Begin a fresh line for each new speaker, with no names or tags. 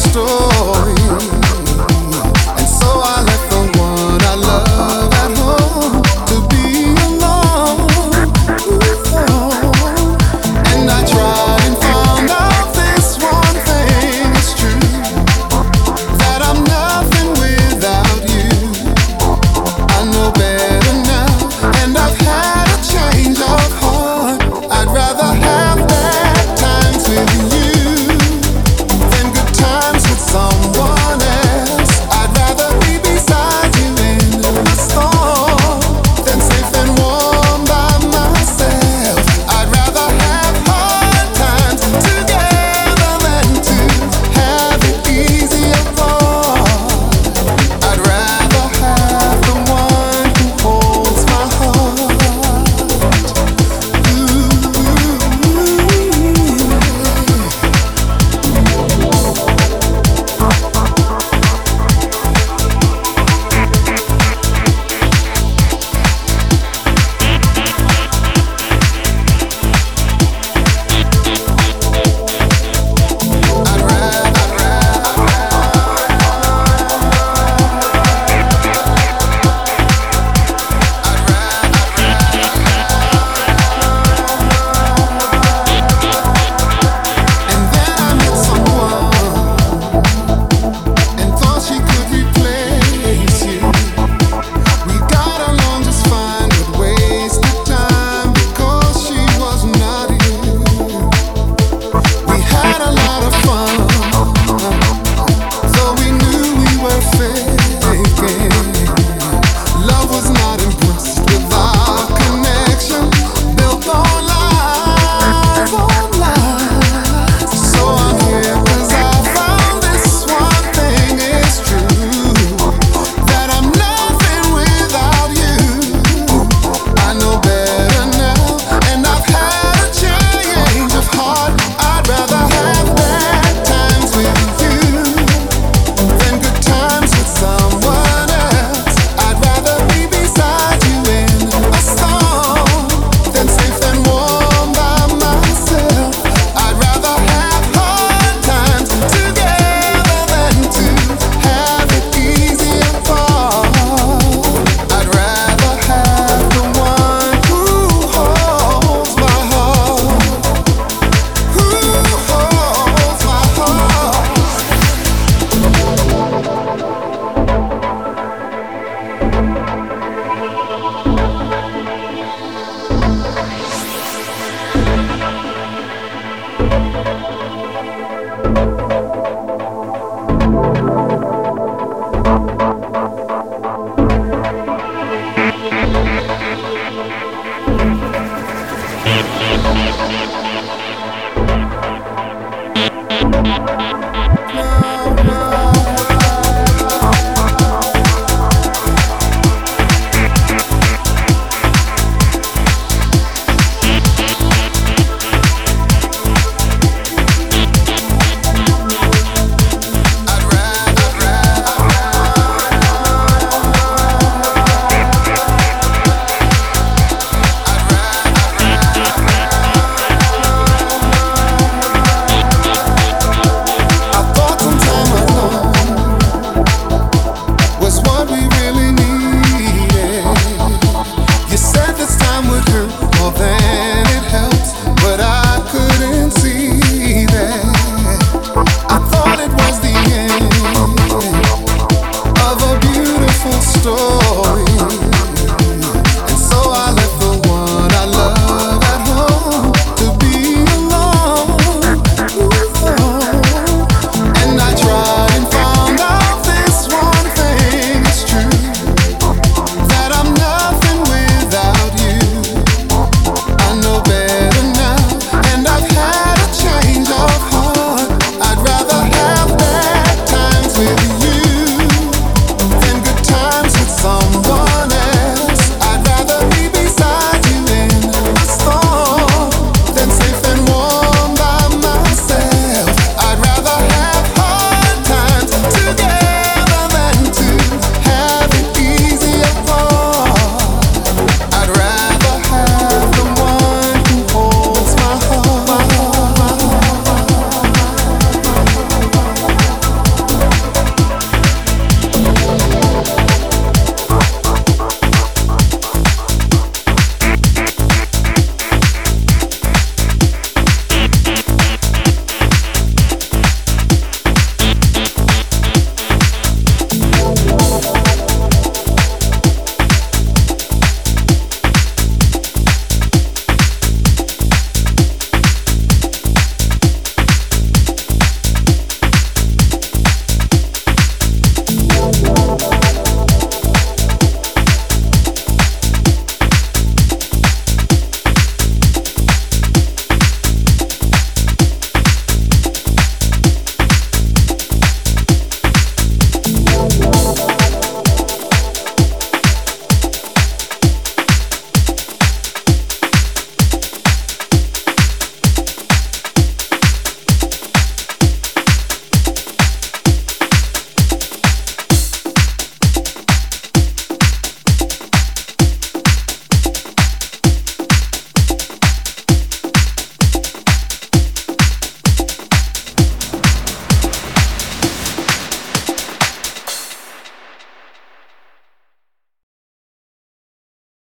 store.